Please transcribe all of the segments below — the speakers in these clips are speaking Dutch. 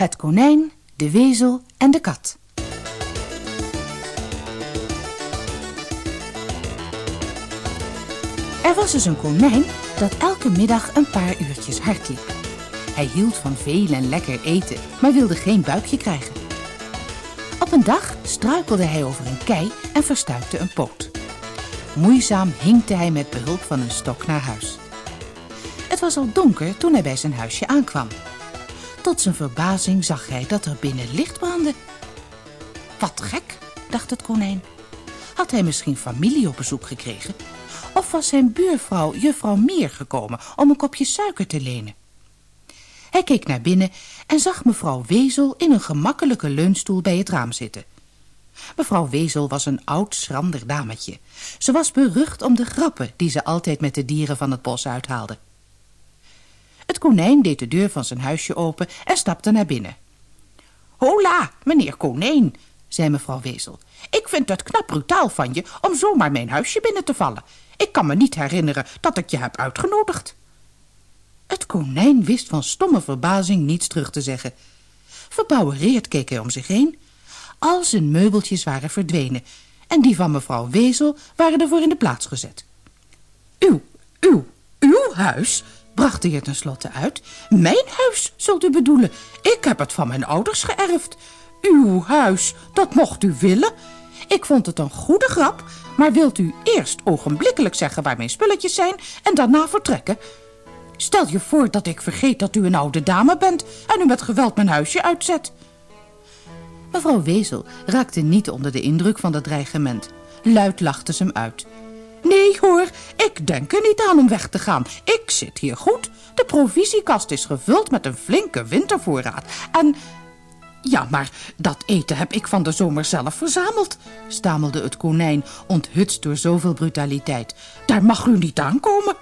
Het konijn, de wezel en de kat. Er was dus een konijn dat elke middag een paar uurtjes hard liep. Hij hield van veel en lekker eten, maar wilde geen buikje krijgen. Op een dag struikelde hij over een kei en verstuikte een poot. Moeizaam hinkte hij met behulp van een stok naar huis. Het was al donker toen hij bij zijn huisje aankwam. Tot zijn verbazing zag hij dat er binnen licht brandde. Wat gek, dacht het konijn. Had hij misschien familie op bezoek gekregen? Of was zijn buurvrouw, juffrouw Meer, gekomen om een kopje suiker te lenen? Hij keek naar binnen en zag mevrouw Wezel in een gemakkelijke leunstoel bij het raam zitten. Mevrouw Wezel was een oud, schrander dametje. Ze was berucht om de grappen die ze altijd met de dieren van het bos uithaalde. Konijn deed de deur van zijn huisje open en stapte naar binnen. Hola, meneer konijn, zei mevrouw Wezel. Ik vind het knap brutaal van je om zomaar mijn huisje binnen te vallen. Ik kan me niet herinneren dat ik je heb uitgenodigd. Het konijn wist van stomme verbazing niets terug te zeggen. Verbouwereerd keek hij om zich heen. Al zijn meubeltjes waren verdwenen en die van mevrouw Wezel waren ervoor in de plaats gezet. Uw, uw, uw huis, bracht hij er tenslotte uit. Mijn huis, zult u bedoelen. Ik heb het van mijn ouders geërfd. Uw huis, dat mocht u willen. Ik vond het een goede grap, maar wilt u eerst ogenblikkelijk zeggen waar mijn spulletjes zijn en daarna vertrekken? Stel je voor dat ik vergeet dat u een oude dame bent en u met geweld mijn huisje uitzet. Mevrouw Wezel raakte niet onder de indruk van dat dreigement. Luid lachte ze hem uit. Nee hoor, ik denk er niet aan om weg te gaan. Ik zit hier goed. De provisiekast is gevuld met een flinke wintervoorraad. En... Ja, maar dat eten heb ik van de zomer zelf verzameld, stamelde het konijn, onthutst door zoveel brutaliteit. Daar mag u niet aankomen.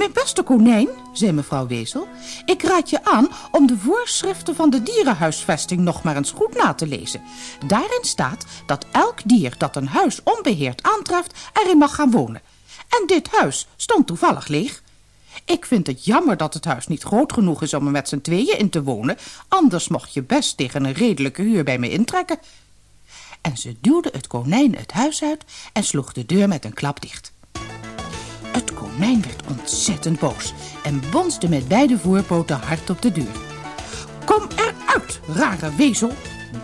Mijn beste konijn, zei mevrouw Wezel, ik raad je aan om de voorschriften van de dierenhuisvesting nog maar eens goed na te lezen. Daarin staat dat elk dier dat een huis onbeheerd aantreft erin mag gaan wonen. En dit huis stond toevallig leeg. Ik vind het jammer dat het huis niet groot genoeg is om er met z'n tweeën in te wonen, anders mocht je best tegen een redelijke huur bij me intrekken. En ze duwde het konijn het huis uit en sloeg de deur met een klap dicht. Konijn werd ontzettend boos en bonste met beide voorpoten hard op de deur. Kom eruit, rare wezel,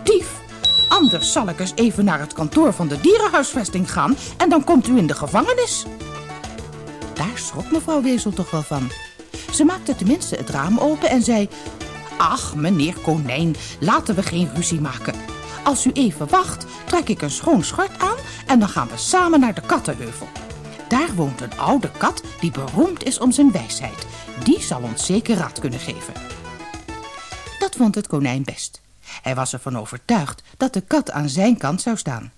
dief. Anders zal ik eens even naar het kantoor van de dierenhuisvesting gaan en dan komt u in de gevangenis. Daar schrok mevrouw Wezel toch wel van. Ze maakte tenminste het raam open en zei... Ach, meneer konijn, laten we geen ruzie maken. Als u even wacht, trek ik een schoon schort aan en dan gaan we samen naar de kattenheuvel. Daar woont een oude kat die beroemd is om zijn wijsheid. Die zal ons zeker raad kunnen geven. Dat vond het konijn best. Hij was ervan overtuigd dat de kat aan zijn kant zou staan.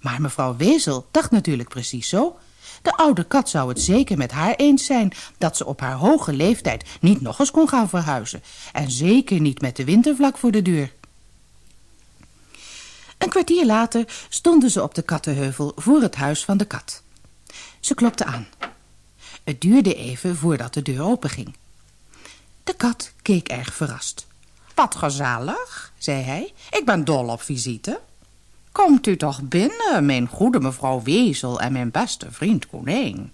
Maar mevrouw Wezel dacht natuurlijk precies zo. De oude kat zou het zeker met haar eens zijn dat ze op haar hoge leeftijd niet nog eens kon gaan verhuizen. En zeker niet met de winter vlak voor de deur. Een kwartier later stonden ze op de kattenheuvel voor het huis van de kat. Ze klopte aan. Het duurde even voordat de deur openging. De kat keek erg verrast. Wat gezellig, zei hij. Ik ben dol op visite. Komt u toch binnen, mijn goede mevrouw Wezel en mijn beste vriend Konijn.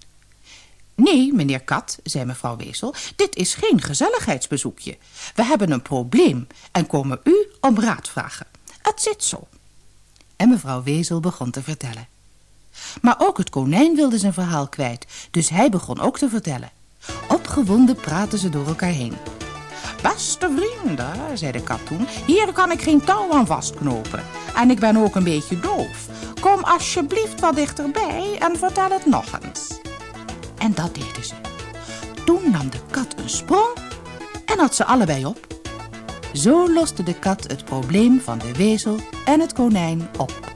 Nee, meneer Kat, zei mevrouw Wezel, dit is geen gezelligheidsbezoekje. We hebben een probleem en komen u om raad vragen. Het zit zo. En mevrouw Wezel begon te vertellen. Maar ook het konijn wilde zijn verhaal kwijt, dus hij begon ook te vertellen. Opgewonden praten ze door elkaar heen. Beste vrienden, zei de kat toen, hier kan ik geen touw aan vastknopen. En ik ben ook een beetje doof. Kom alsjeblieft wat dichterbij en vertel het nog eens. En dat deden ze. Toen nam de kat een sprong en had ze allebei op. Zo loste de kat het probleem van de wezel en het konijn op.